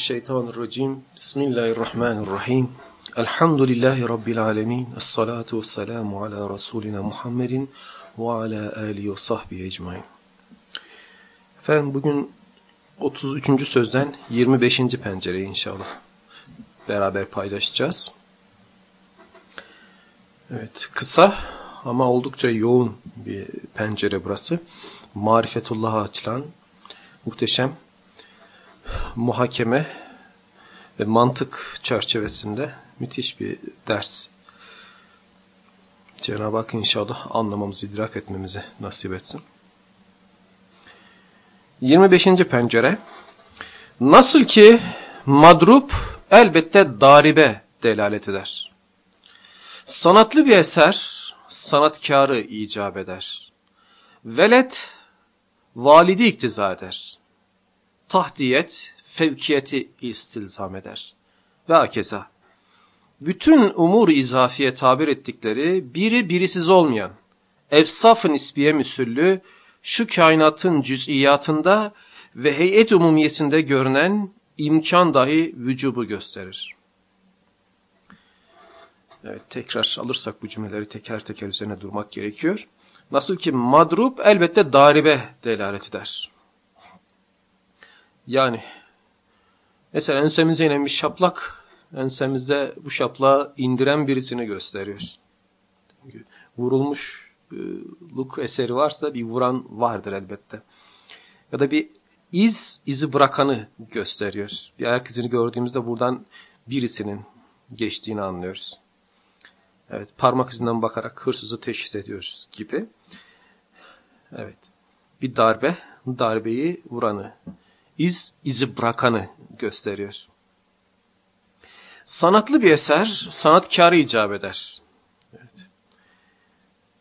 mineşşeytanirracim. Bismillahirrahmanirrahim. Elhamdülillahi rabbil alamin. Essalatu vesselamu ala rasulina Muhammedin ve ala alihi ve sahbihi ecmaîn. Efendim bugün 33. sözden 25. pencereyi inşallah beraber paylaşacağız. Evet, kısa ama oldukça yoğun bir pencere burası. Marifetullah'a açılan muhteşem muhakeme ve mantık çerçevesinde müthiş bir ders. Cenab-ı Hak inşallah anlamamızı, idrak etmemizi nasip etsin. 25. pencere Nasıl ki madrup elbette daribe delalet eder. Sanatlı bir eser sanatkarı icap eder. Velet validi iktiza eder tahdiyet, fevkiyeti istilzam eder. Ve hakeza. Bütün umur izafiye tabir ettikleri biri birisiz olmayan, efsaf-ı nisbiye müsüllü, şu kainatın cüz'iyatında ve heyet umumiyesinde görünen imkan dahi vücubu gösterir. Evet, tekrar alırsak bu cümleleri teker teker üzerine durmak gerekiyor. Nasıl ki madrup elbette daribe delalet eder. Yani mesela ensemize inen bir şaplak ensemizde bu şaplağı indiren birisini gösteriyoruz. Vurulmuşluk eseri varsa bir vuran vardır elbette. Ya da bir iz, izi bırakanı gösteriyoruz. Bir ayak izini gördüğümüzde buradan birisinin geçtiğini anlıyoruz. Evet, parmak izinden bakarak hırsızı teşhis ediyoruz gibi. Evet, bir darbe, darbeyi vuranı iz, izi bırakanı gösteriyor. Sanatlı bir eser, sanatkarı icap eder. Evet.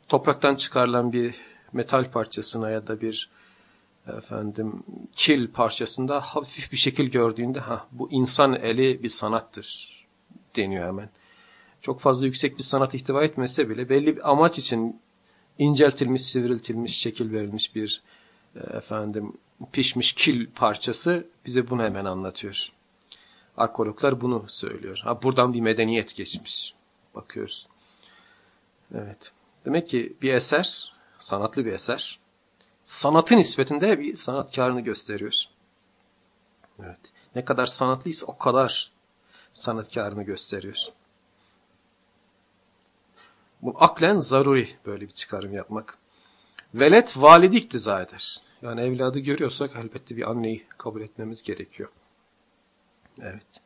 Topraktan çıkarılan bir metal parçasına ya da bir efendim kil parçasında hafif bir şekil gördüğünde ha bu insan eli bir sanattır deniyor hemen. Çok fazla yüksek bir sanat ihtiva etmese bile belli bir amaç için inceltilmiş, sivriltilmiş, şekil verilmiş bir efendim pişmiş kil parçası bize bunu hemen anlatıyor. Arkeologlar bunu söylüyor. Ha buradan bir medeniyet geçmiş. Bakıyoruz. Evet. Demek ki bir eser, sanatlı bir eser, sanatın nispetinde bir sanatkarını gösteriyor. Evet. Ne kadar sanatlıysa o kadar sanatkarını gösteriyor. Bu aklen zaruri böyle bir çıkarım yapmak. Velet validi iktiza eder. Yani evladı görüyorsak elbette bir anneyi kabul etmemiz gerekiyor. Evet.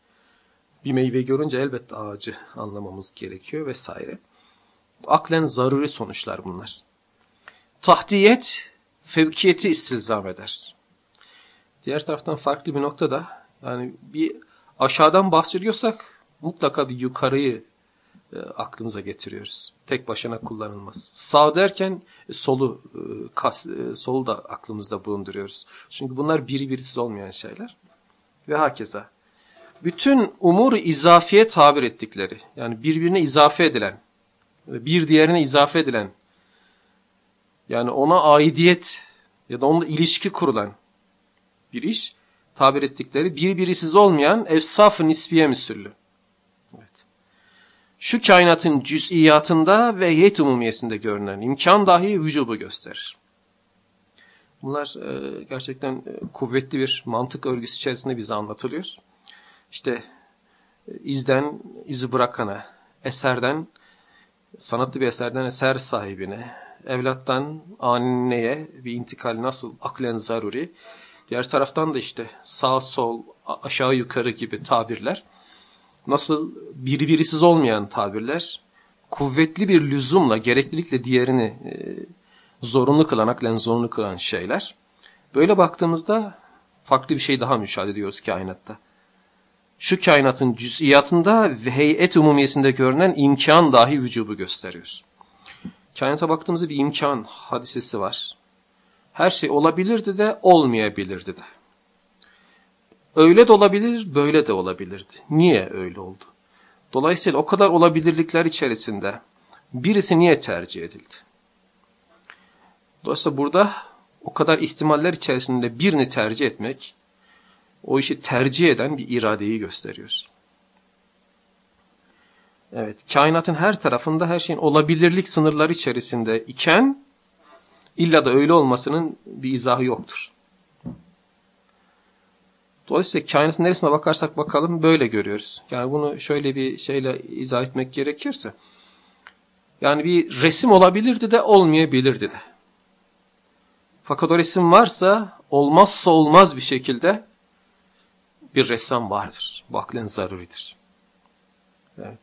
Bir meyve görünce elbette ağacı anlamamız gerekiyor vesaire. Aklen zaruri sonuçlar bunlar. Tahdiyet, fevkiyeti istilzam eder. Diğer taraftan farklı bir noktada yani bir aşağıdan bahsediyorsak mutlaka bir yukarıyı aklımıza getiriyoruz. Tek başına kullanılmaz. Sağ derken e, solu e, kas, e, solu da aklımızda bulunduruyoruz. Çünkü bunlar biri birisiz olmayan şeyler. Ve hakeza. Bütün umur izafiye tabir ettikleri, yani birbirine izafe edilen, bir diğerine izafe edilen, yani ona aidiyet ya da onunla ilişki kurulan bir iş tabir ettikleri bir birisiz olmayan efsaf-ı nisbiye müsüllü şu kainatın cüz'iyatında ve yet umumiyesinde görünen imkan dahi vücubu gösterir. Bunlar e, gerçekten e, kuvvetli bir mantık örgüsü içerisinde bize anlatılıyor. İşte e, izden izi bırakana, eserden, sanatlı bir eserden eser sahibine, evlattan anneye bir intikal nasıl aklen zaruri, diğer taraftan da işte sağ sol aşağı yukarı gibi tabirler nasıl biri birisiz olmayan tabirler kuvvetli bir lüzumla, gereklilikle diğerini e, zorunlu kılan, aklen zorunlu kılan şeyler. Böyle baktığımızda farklı bir şey daha müşahede ediyoruz kainatta. Şu kainatın cüz'iyatında ve heyet umumiyesinde görünen imkan dahi vücubu gösteriyor. Kainata baktığımızda bir imkan hadisesi var. Her şey olabilirdi de olmayabilirdi de. Öyle de olabilir, böyle de olabilirdi. Niye öyle oldu? Dolayısıyla o kadar olabilirlikler içerisinde birisi niye tercih edildi? Dolayısıyla burada o kadar ihtimaller içerisinde birini tercih etmek, o işi tercih eden bir iradeyi gösteriyor. Evet, kainatın her tarafında her şeyin olabilirlik sınırları içerisinde iken illa da öyle olmasının bir izahı yoktur. Dolayısıyla kainatın neresine bakarsak bakalım böyle görüyoruz. Yani bunu şöyle bir şeyle izah etmek gerekirse. Yani bir resim olabilirdi de olmayabilirdi de. Fakat o resim varsa olmazsa olmaz bir şekilde bir ressam vardır. Baklen zaruridir. Evet.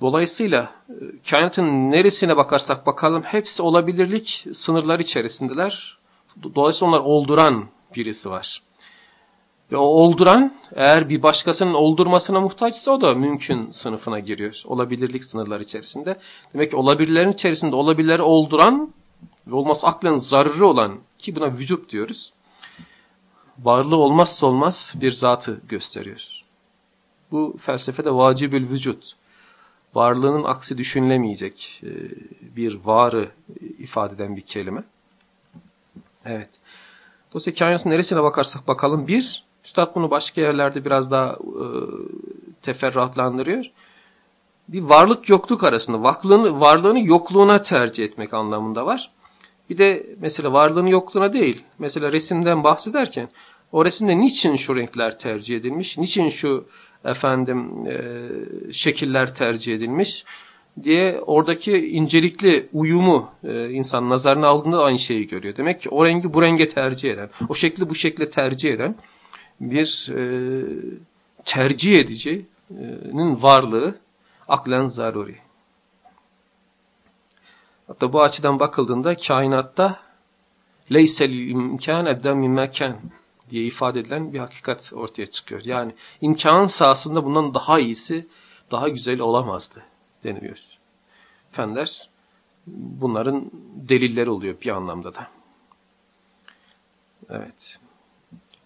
Dolayısıyla e, kainatın neresine bakarsak bakalım hepsi olabilirlik sınırlar içerisindeler. Dolayısıyla onlar olduran birisi var. Ve o olduran eğer bir başkasının oldurmasına muhtaçsa o da mümkün sınıfına giriyor. Olabilirlik sınırları içerisinde. Demek ki olabilirlerin içerisinde olabilirleri olduran ve olmaz aklen zaruri olan ki buna vücut diyoruz. Varlığı olmazsa olmaz bir zatı gösteriyor. Bu felsefede vacibül vücut. Varlığının aksi düşünülemeyecek e, bir varı ifade eden bir kelime. Evet. Dolayısıyla kainatın neresine bakarsak bakalım bir, Üstad bunu başka yerlerde biraz daha e, teferruatlandırıyor. Bir varlık yokluk arasında varlığını, varlığını yokluğuna tercih etmek anlamında var. Bir de mesela varlığını yokluğuna değil. Mesela resimden bahsederken o resimde niçin şu renkler tercih edilmiş? Niçin şu efendim e, şekiller tercih edilmiş? Diye oradaki incelikli uyumu e, insan nazarına aldığında aynı şeyi görüyor. Demek ki o rengi bu renge tercih eden, o şekli bu şekle tercih eden bir e, tercih edicinin varlığı aklen zaruri. Hatta bu açıdan bakıldığında kainatta leysel imkan ebden min diye ifade edilen bir hakikat ortaya çıkıyor. Yani imkan sahasında bundan daha iyisi, daha güzel olamazdı deniliyor. Fenler bunların delilleri oluyor bir anlamda da. Evet.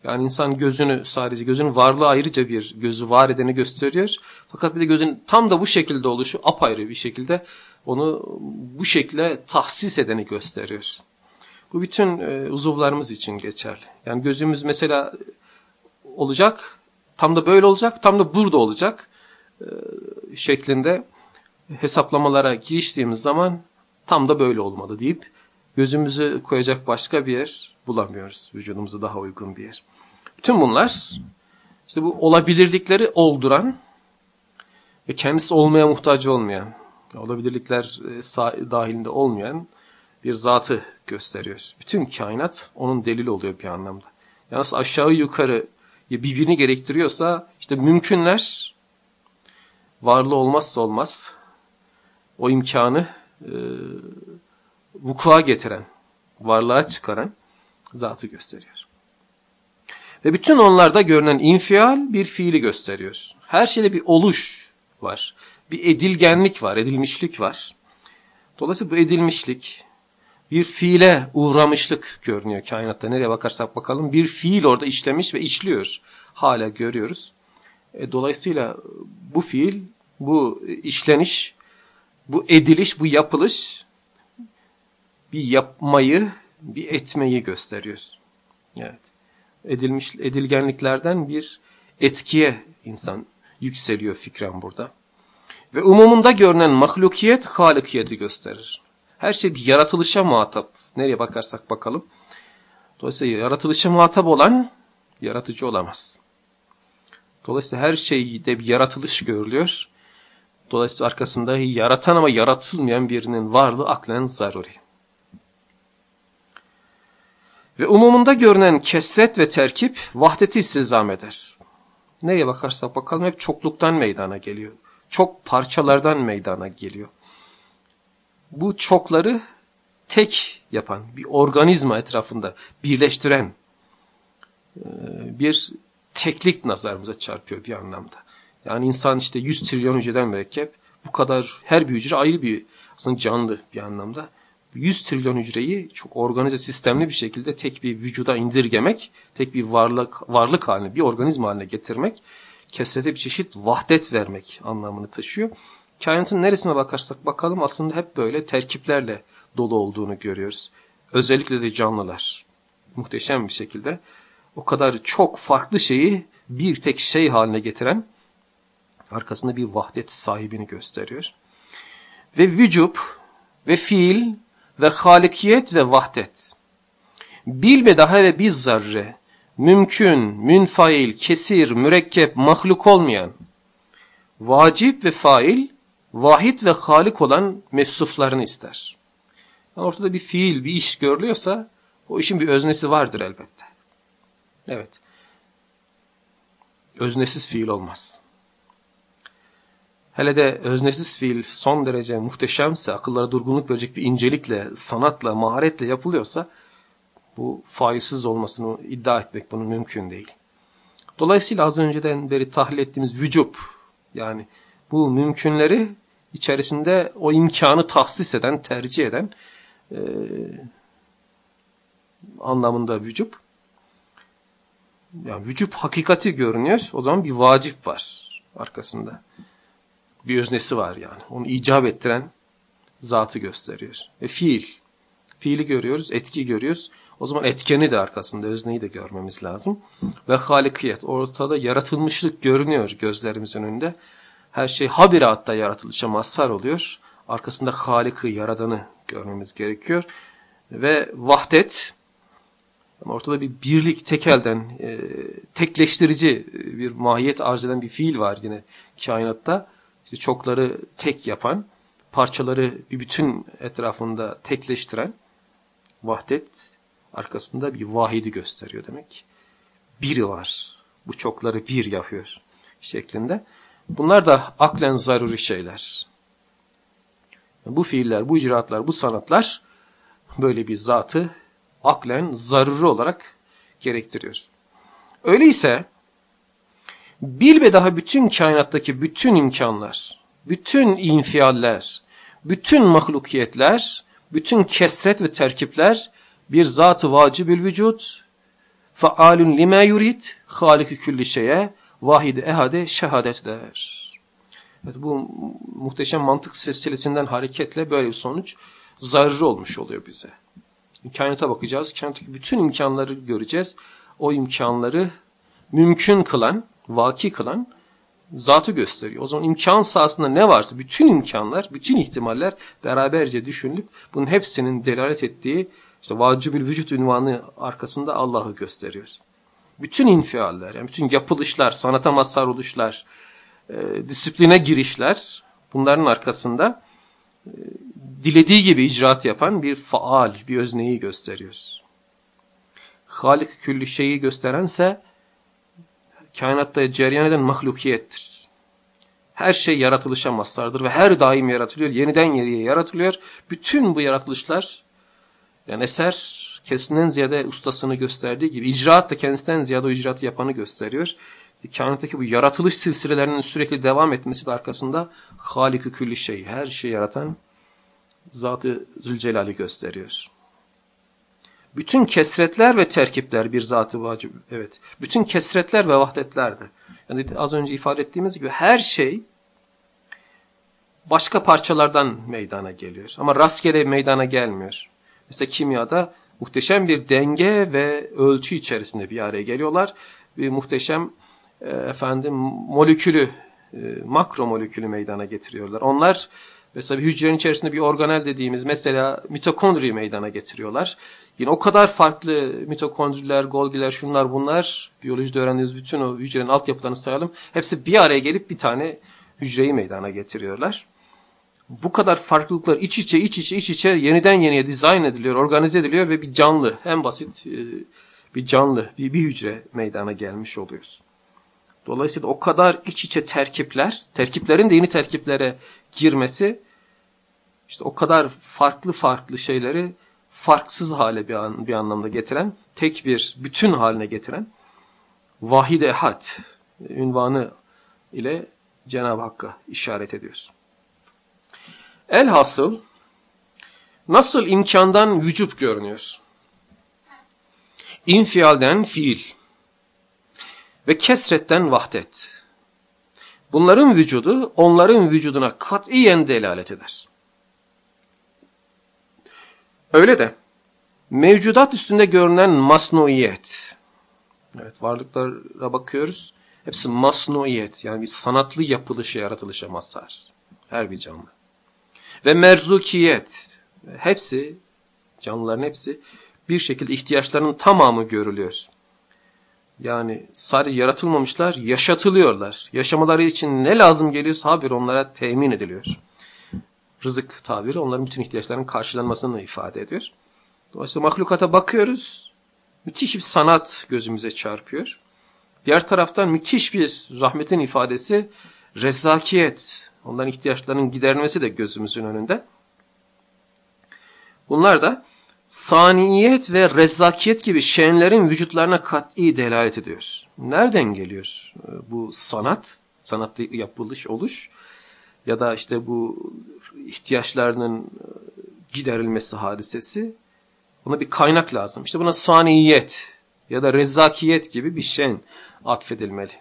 Yani insan gözünü sadece gözün varlığı ayrıca bir gözü var edeni gösteriyor. Fakat bir de gözün tam da bu şekilde oluşu apayrı bir şekilde onu bu şekilde tahsis edeni gösteriyor. Bu bütün e, uzuvlarımız için geçerli. Yani gözümüz mesela olacak, tam da böyle olacak, tam da burada olacak e, şeklinde hesaplamalara giriştiğimiz zaman tam da böyle olmalı deyip gözümüzü koyacak başka bir yer bulamıyoruz. Vücudumuza daha uygun bir yer. Bütün bunlar işte bu olabilirlikleri olduran ve kendisi olmaya muhtaç olmayan, olabilirlikler e, dahilinde olmayan bir zatı gösteriyor. Bütün kainat onun delili oluyor bir anlamda. Yalnız aşağı yukarı birbirini gerektiriyorsa işte mümkünler varlığı olmazsa olmaz o imkanı e, vuku'a getiren, varlığa çıkaran zatı gösteriyor. Ve bütün onlarda görünen infial bir fiili gösteriyor. Her şeyde bir oluş var. Bir edilgenlik var, edilmişlik var. Dolayısıyla bu edilmişlik bir fiile uğramışlık görünüyor kainatta. Nereye bakarsak bakalım bir fiil orada işlemiş ve işliyor. Hala görüyoruz. E, dolayısıyla bu fiil, bu işleniş, bu ediliş, bu yapılış bir yapmayı, bir etmeyi gösteriyor. Evet edilmiş edilgenliklerden bir etkiye insan yükseliyor fikren burada. Ve umumunda görünen mahlukiyet halikiyeti gösterir. Her şey bir yaratılışa muhatap. Nereye bakarsak bakalım. Dolayısıyla yaratılışa muhatap olan yaratıcı olamaz. Dolayısıyla her şeyde bir yaratılış görülüyor. Dolayısıyla arkasında yaratan ama yaratılmayan birinin varlığı aklen zaruri. Ve umumunda görünen kesret ve terkip vahdeti istizam eder. Neye bakarsak bakalım hep çokluktan meydana geliyor. Çok parçalardan meydana geliyor. Bu çokları tek yapan, bir organizma etrafında birleştiren bir teklik nazarımıza çarpıyor bir anlamda. Yani insan işte 100 trilyon hücreden mürekkep, bu kadar her bir hücre ayrı bir aslında canlı bir anlamda. 100 trilyon hücreyi çok organize sistemli bir şekilde tek bir vücuda indirgemek, tek bir varlık varlık haline, bir organizma haline getirmek, kesrete bir çeşit vahdet vermek anlamını taşıyor. Kainatın neresine bakarsak bakalım aslında hep böyle terkiplerle dolu olduğunu görüyoruz. Özellikle de canlılar. Muhteşem bir şekilde o kadar çok farklı şeyi bir tek şey haline getiren arkasında bir vahdet sahibini gösteriyor. Ve vücub ve fiil ve halikiyet ve vahdet. Bil ve daha ve biz zarre, mümkün, münfail, kesir, mürekkep, mahluk olmayan, vacip ve fail, vahid ve halik olan mefsuflarını ister. Yani ortada bir fiil, bir iş görülüyorsa o işin bir öznesi vardır elbette. Evet. Öznesiz fiil olmaz. Hele de öznesiz fiil son derece muhteşemse, akıllara durgunluk verecek bir incelikle, sanatla, maharetle yapılıyorsa bu faizsiz olmasını iddia etmek bunun mümkün değil. Dolayısıyla az önceden beri tahlil ettiğimiz vücub yani bu mümkünleri içerisinde o imkanı tahsis eden, tercih eden e, anlamında vücub. Yani vücub hakikati görünüyor. O zaman bir vacip var arkasında bir öznesi var yani. Onu icap ettiren zatı gösteriyor. Ve fiil. Fiili görüyoruz, etki görüyoruz. O zaman etkeni de arkasında, özneyi de görmemiz lazım. Ve halikiyet. Ortada yaratılmışlık görünüyor gözlerimizin önünde. Her şey habire hatta yaratılışa mazhar oluyor. Arkasında Halik'i, Yaradan'ı görmemiz gerekiyor. Ve vahdet, ortada bir birlik, tekelden, e, tekleştirici bir mahiyet arz eden bir fiil var yine kainatta işte çokları tek yapan, parçaları bir bütün etrafında tekleştiren vahdet arkasında bir vahidi gösteriyor demek. Biri var. Bu çokları bir yapıyor şeklinde. Bunlar da aklen zaruri şeyler. Bu fiiller, bu icraatlar, bu sanatlar böyle bir zatı aklen zaruri olarak gerektiriyor. Öyleyse Bil ve daha bütün kainattaki bütün imkanlar, bütün infialler, bütün mahlukiyetler, bütün kesret ve terkipler bir zat-ı vacibül vücut, faalun lima yurid, haliki külli şeye, vahide ehade şehadet der. Evet, bu muhteşem mantık silsilesinden hareketle böyle bir sonuç zararı olmuş oluyor bize. Kainata bakacağız, kainattaki bütün imkanları göreceğiz. O imkanları mümkün kılan, vaki kılan zatı gösteriyor. O zaman imkan sahasında ne varsa bütün imkanlar, bütün ihtimaller beraberce düşünülüp bunun hepsinin delalet ettiği işte vacibül vücut ünvanı arkasında Allah'ı gösteriyor. Bütün infialler, yani bütün yapılışlar, sanata mazhar oluşlar, e, disipline girişler bunların arkasında e, dilediği gibi icraat yapan bir faal, bir özneyi gösteriyoruz. Halik külli şeyi gösterense kainatta cereyan eden mahlukiyettir. Her şey yaratılışa mazhardır ve her daim yaratılıyor. Yeniden yeriye yaratılıyor. Bütün bu yaratılışlar yani eser kesinden ziyade ustasını gösterdiği gibi icraat da kendisinden ziyade o icraatı yapanı gösteriyor. Kainattaki bu yaratılış silsilelerinin sürekli devam etmesi de arkasında Halik-i külli şey, her şeyi yaratan Zat-ı Zülcelal'i gösteriyor. Bütün kesretler ve terkipler bir zatı vacip. Evet. Bütün kesretler ve vahdetlerdir. Yani az önce ifade ettiğimiz gibi her şey başka parçalardan meydana geliyor. Ama rastgele meydana gelmiyor. Mesela kimyada muhteşem bir denge ve ölçü içerisinde bir araya geliyorlar. Bir muhteşem e, efendim molekülü, e, makro molekülü meydana getiriyorlar. Onlar mesela bir hücrenin içerisinde bir organel dediğimiz mesela mitokondri meydana getiriyorlar. Yine o kadar farklı mitokondriler, golgiler, şunlar bunlar, biyolojide öğrendiğimiz bütün o hücrenin altyapılarını sayalım. Hepsi bir araya gelip bir tane hücreyi meydana getiriyorlar. Bu kadar farklılıklar iç içe, iç içe, iç içe yeniden yeniye dizayn ediliyor, organize ediliyor ve bir canlı, en basit e, bir canlı, bir, bir hücre meydana gelmiş oluyoruz. Dolayısıyla o kadar iç içe terkipler, terkiplerin de yeni terkiplere girmesi, işte o kadar farklı farklı şeyleri farksız hale bir, an, bir anlamda getiren, tek bir bütün haline getiren vahid ehad ünvanı ile Cenab-ı Hakk'a işaret ediyoruz. Elhasıl nasıl imkandan vücut görünüyor? İnfialden fiil ve kesretten vahdet. Bunların vücudu onların vücuduna katiyen delalet eder. Öyle de mevcudat üstünde görünen masnuiyet. Evet varlıklara bakıyoruz. Hepsi masnuiyet yani bir sanatlı yapılışa, yaratılışa mazhar. Her bir canlı. Ve merzukiyet. Hepsi, canlıların hepsi bir şekilde ihtiyaçlarının tamamı görülüyor. Yani sadece yaratılmamışlar, yaşatılıyorlar. Yaşamaları için ne lazım geliyorsa haber onlara temin ediliyor. Rızık tabiri onların bütün ihtiyaçlarının karşılanmasını ifade ediyor. Dolayısıyla mahlukata bakıyoruz. Müthiş bir sanat gözümüze çarpıyor. Diğer taraftan müthiş bir rahmetin ifadesi rezakiyet. Onların ihtiyaçlarının giderilmesi de gözümüzün önünde. Bunlar da saniyet ve rezzakiyet gibi şenlerin vücutlarına kat'i delalet ediyor. Nereden geliyor e, bu sanat, sanatlı yapılış oluş ya da işte bu ihtiyaçlarının e, giderilmesi hadisesi? Buna bir kaynak lazım. İşte buna saniyet ya da rezzakiyet gibi bir şen atfedilmeli.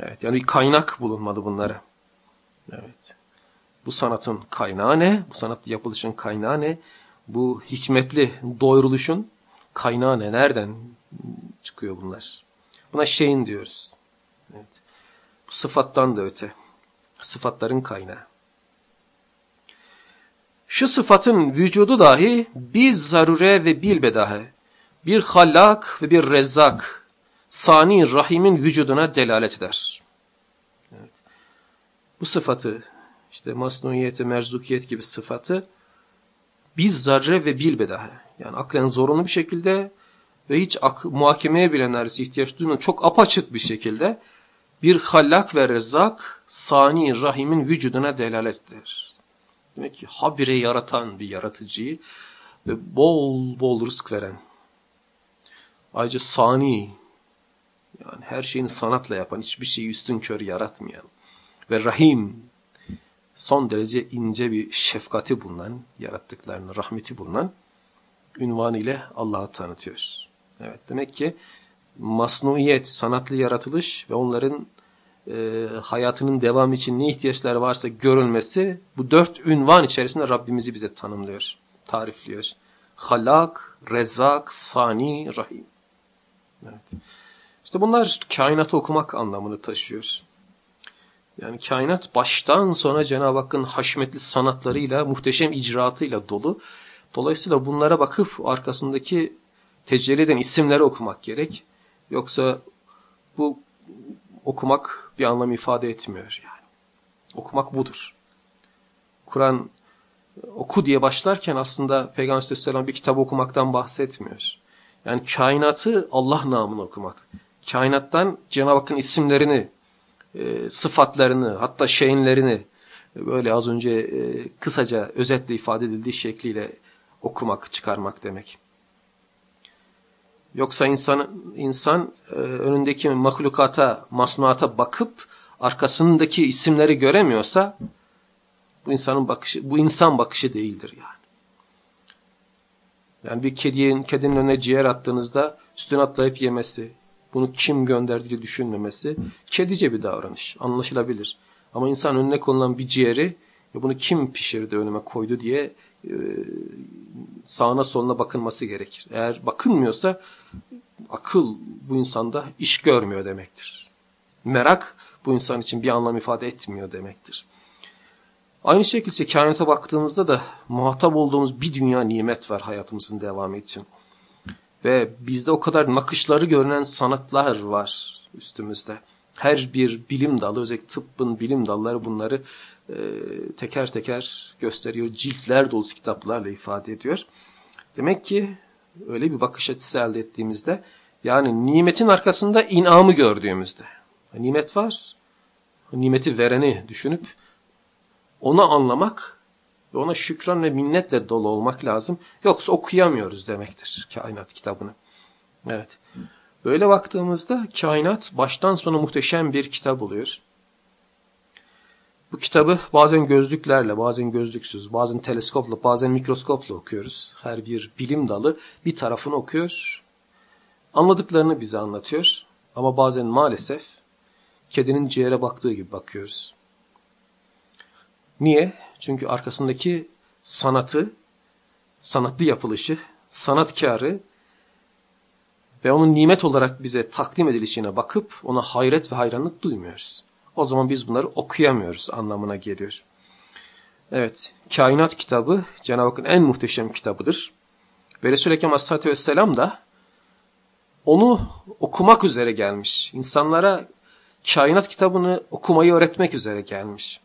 Evet, yani bir kaynak bulunmalı bunlara. Evet. Bu sanatın kaynağı ne? Bu sanatlı yapılışın kaynağı ne? bu hikmetli doyuruluşun kaynağı ne? Nereden çıkıyor bunlar? Buna şeyin diyoruz. Evet. Bu sıfattan da öte. Sıfatların kaynağı. Şu sıfatın vücudu dahi bir zarure ve bilbedahe, bir hallak ve bir rezzak, sani rahimin vücuduna delalet eder. Evet. Bu sıfatı, işte masnuniyeti, merzukiyet gibi sıfatı, biz zarre ve bilbedahe. Yani aklen zorunlu bir şekilde ve hiç muhakemeye bile neredeyse ihtiyaç duymadan çok apaçık bir şekilde bir hallak ve rezzak sani rahimin vücuduna delalettir. Demek ki habire yaratan bir yaratıcıyı ve bol bol rızk veren. Ayrıca sani yani her şeyini sanatla yapan, hiçbir şeyi üstün kör yaratmayan ve rahim son derece ince bir şefkati bulunan, yarattıklarını, rahmeti bulunan ünvan ile Allah'ı tanıtıyoruz. Evet, demek ki masnuiyet, sanatlı yaratılış ve onların e, hayatının devamı için ne ihtiyaçları varsa görülmesi bu dört ünvan içerisinde Rabbimizi bize tanımlıyor, tarifliyor. Halak, rezak, sani, rahim. Evet. İşte bunlar kainatı okumak anlamını taşıyor. Yani kainat baştan sona Cenab-ı Hakk'ın haşmetli sanatlarıyla, muhteşem icraatıyla dolu. Dolayısıyla bunlara bakıp arkasındaki tecelli eden isimleri okumak gerek. Yoksa bu okumak bir anlam ifade etmiyor yani. Okumak budur. Kur'an oku diye başlarken aslında Peygamber Aleyhisselam bir kitap okumaktan bahsetmiyor. Yani kainatı Allah namını okumak. Kainattan Cenab-ı Hakk'ın isimlerini e, sıfatlarını hatta şeyinlerini böyle az önce e, kısaca özetle ifade edildiği şekliyle okumak, çıkarmak demek. Yoksa insan, insan e, önündeki mahlukata, masnuata bakıp arkasındaki isimleri göremiyorsa bu insanın bakışı, bu insan bakışı değildir yani. Yani bir kedinin, kedinin önüne ciğer attığınızda üstüne atlayıp yemesi, bunu kim gönderdi diye düşünmemesi kedice bir davranış. Anlaşılabilir. Ama insan önüne konulan bir ciğeri bunu kim pişirdi önüme koydu diye e, sağına soluna bakılması gerekir. Eğer bakılmıyorsa akıl bu insanda iş görmüyor demektir. Merak bu insan için bir anlam ifade etmiyor demektir. Aynı şekilde kainata baktığımızda da muhatap olduğumuz bir dünya nimet var hayatımızın devamı için. Ve bizde o kadar nakışları görünen sanatlar var üstümüzde. Her bir bilim dalı, özellikle tıbbın bilim dalları bunları e, teker teker gösteriyor. Ciltler dolusu kitaplarla ifade ediyor. Demek ki öyle bir bakış açısı elde ettiğimizde yani nimetin arkasında inamı gördüğümüzde nimet var. Nimeti vereni düşünüp onu anlamak ve ona şükran ve minnetle dolu olmak lazım. Yoksa okuyamıyoruz demektir kainat kitabını. Evet. Böyle baktığımızda kainat baştan sona muhteşem bir kitap oluyor. Bu kitabı bazen gözlüklerle, bazen gözlüksüz, bazen teleskopla, bazen mikroskopla okuyoruz. Her bir bilim dalı bir tarafını okuyor, anladıklarını bize anlatıyor. Ama bazen maalesef kedinin ciğere baktığı gibi bakıyoruz. Niye? Çünkü arkasındaki sanatı, sanatlı yapılışı, sanatkarı ve onun nimet olarak bize takdim edilişine bakıp ona hayret ve hayranlık duymuyoruz. O zaman biz bunları okuyamıyoruz anlamına geliyor. Evet, kainat kitabı Cenab-ı Hakk'ın en muhteşem kitabıdır. Ve Resul-i Ekrem Aleyhisselatü Vesselam da onu okumak üzere gelmiş. İnsanlara kainat kitabını okumayı öğretmek üzere gelmiş.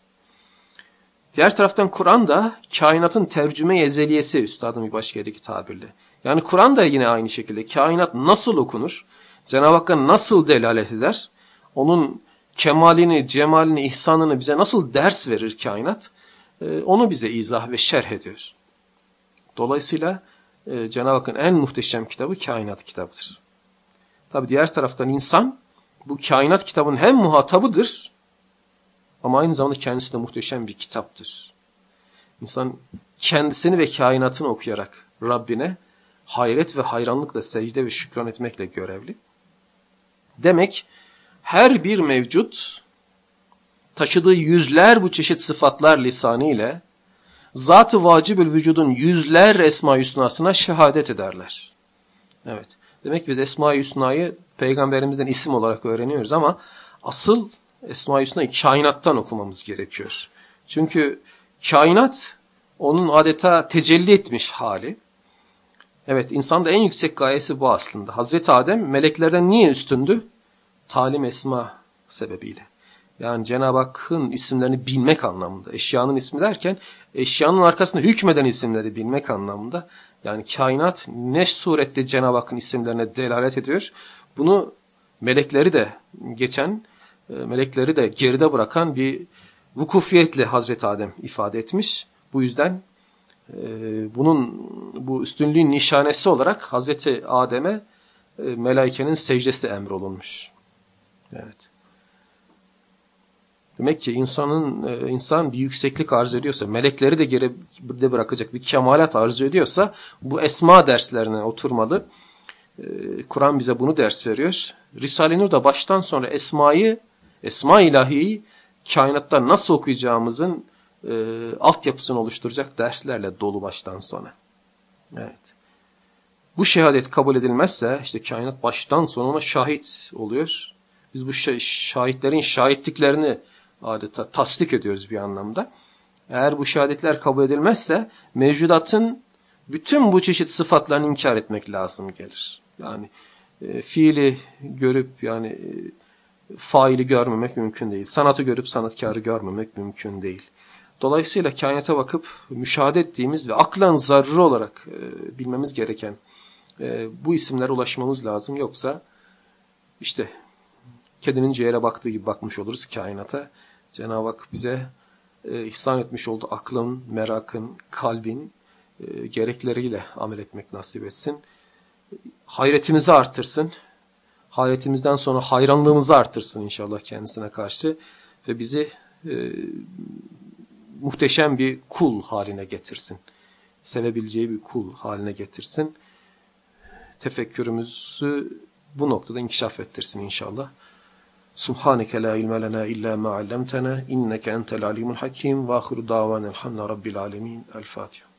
Diğer taraftan Kur'an da kainatın tercüme ezeliyesi üstadın bir başka yerdeki tabirle. Yani Kur'an da yine aynı şekilde kainat nasıl okunur, Cenab-ı Hakk'a nasıl delalet eder, onun kemalini, cemalini, ihsanını bize nasıl ders verir kainat, e, onu bize izah ve şerh ediyor. Dolayısıyla e, Cenab-ı Hakk'ın en muhteşem kitabı kainat kitabıdır. Tabi diğer taraftan insan bu kainat kitabının hem muhatabıdır ama aynı zamanda kendisi de muhteşem bir kitaptır. İnsan kendisini ve kainatını okuyarak Rabbine hayret ve hayranlıkla secde ve şükran etmekle görevli. Demek her bir mevcut taşıdığı yüzler bu çeşit sıfatlar lisanı ile zat-ı vacibül vücudun yüzler Esma-i Hüsna'sına şehadet ederler. Evet. Demek ki biz Esma-i Hüsna'yı peygamberimizden isim olarak öğreniyoruz ama asıl Esma-i Hüsna'yı kainattan okumamız gerekiyor. Çünkü kainat onun adeta tecelli etmiş hali. Evet insanda en yüksek gayesi bu aslında. Hazreti Adem meleklerden niye üstündü? Talim esma sebebiyle. Yani Cenab-ı Hakk'ın isimlerini bilmek anlamında. Eşyanın ismi derken eşyanın arkasında hükmeden isimleri bilmek anlamında. Yani kainat ne surette Cenab-ı Hakk'ın isimlerine delalet ediyor. Bunu melekleri de geçen, e, melekleri de geride bırakan bir vukufiyetle Hazreti Adem ifade etmiş. Bu yüzden e, bunun bu üstünlüğün nişanesi olarak Hazreti Adem'e e, melaikenin secdesi emrolunmuş. Evet. Demek ki insanın e, insan bir yükseklik arzu ediyorsa, melekleri de geride bırakacak bir kemalat arzu ediyorsa bu esma derslerine oturmalı. E, Kur'an bize bunu ders veriyor. Risale-i Nur da baştan sonra esmayı, esma ilahiyi kainatta nasıl okuyacağımızın e, altyapısını oluşturacak derslerle dolu baştan sona. Evet. Bu şehadet kabul edilmezse işte kainat baştan sona şahit oluyor. Biz bu şahitlerin şahitliklerini adeta tasdik ediyoruz bir anlamda. Eğer bu şehadetler kabul edilmezse mevcudatın bütün bu çeşit sıfatlarını inkar etmek lazım gelir. Yani e, fiili görüp yani e, faili görmemek mümkün değil. Sanatı görüp sanatkarı görmemek mümkün değil. Dolayısıyla kainata bakıp müşahede ettiğimiz ve aklan zaruri olarak e, bilmemiz gereken e, bu isimlere ulaşmamız lazım. Yoksa işte kedinin ciğere baktığı gibi bakmış oluruz kainata. Cenab-ı Hak bize e, ihsan etmiş olduğu aklın, merakın, kalbin e, gerekleriyle amel etmek nasip etsin. Hayretimizi artırsın. Hayretimizden sonra hayranlığımızı artırsın inşallah kendisine karşı. Ve bizi e, muhteşem bir kul haline getirsin. Sevebileceği bir kul haline getirsin. Tefekkürümüzü bu noktada inkişaf ettirsin inşallah. سبحانك لا علم لنا إلا ما علمتنا إنك أنت العليم الحكيم وآخر دعوانا الحمد رب العالمين. الفاتحة.